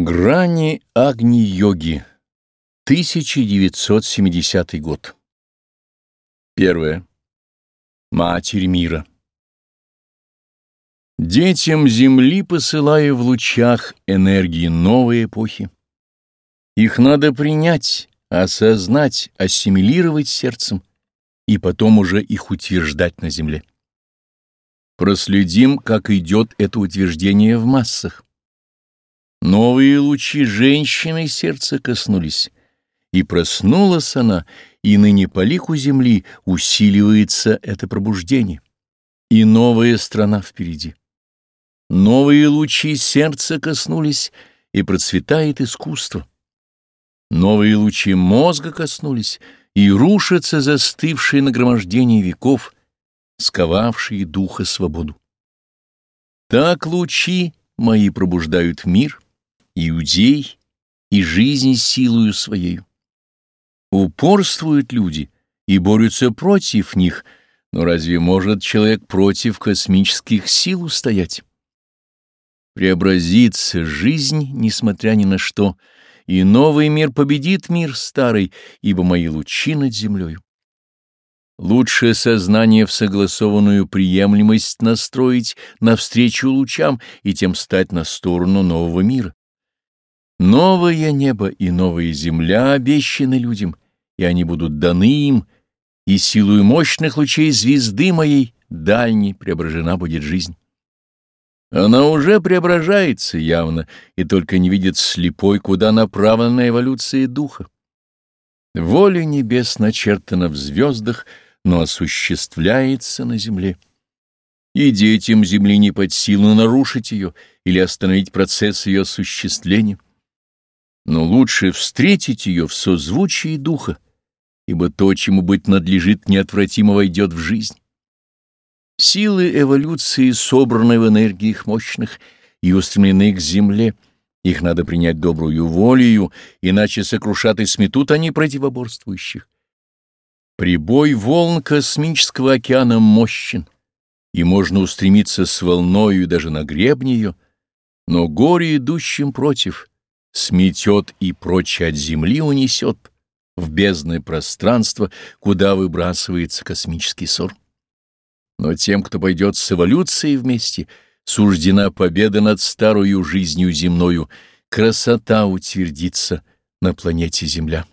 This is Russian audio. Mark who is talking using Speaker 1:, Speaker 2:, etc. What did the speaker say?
Speaker 1: Грани Агни-йоги. 1970 год. Первое. Матерь мира. Детям Земли посылаю в лучах энергии новой эпохи. Их надо принять, осознать, ассимилировать сердцем и потом уже их утверждать на Земле. Проследим, как идет это утверждение в массах. Новые лучи женщины сердца коснулись, и проснулась она, и ныне по лику земли усиливается это пробуждение, и новая страна впереди. Новые лучи сердца коснулись, и процветает искусство. Новые лучи мозга коснулись, и рушатся застывшие нагромождения веков, сковавшие духа свободу. Так лучи мои пробуждают мир — иудей и жизнь силою своей. Упорствуют люди и борются против них, но разве может человек против космических сил устоять? Преобразится жизнь, несмотря ни на что, и новый мир победит мир старый, ибо мои лучи над землею. Лучшее сознание в согласованную приемлемость настроить навстречу лучам и тем стать на сторону нового мира. Новое небо и новая земля обещаны людям, и они будут даны им, и силою мощных лучей звезды моей дальней преображена будет жизнь. Она уже преображается явно, и только не видит слепой, куда направлена эволюция духа. Воля небес начертана в звездах, но осуществляется на земле. И детям земли не под силу нарушить ее или остановить процесс ее осуществления но лучше встретить ее в созвучии духа, ибо то, чему быть надлежит, неотвратимо войдет в жизнь. Силы эволюции собраны в энергиях мощных и устремлены к земле, их надо принять добрую волею, иначе сокрушат и сметут они противоборствующих. Прибой волн космического океана мощен, и можно устремиться с волною даже на гребне ее, но горе идущим против — сметет и прочь от земли унесет в бездное пространство, куда выбрасывается космический ссор. Но тем, кто пойдет с эволюцией вместе, суждена победа над старою жизнью земною, красота утвердится на планете Земля.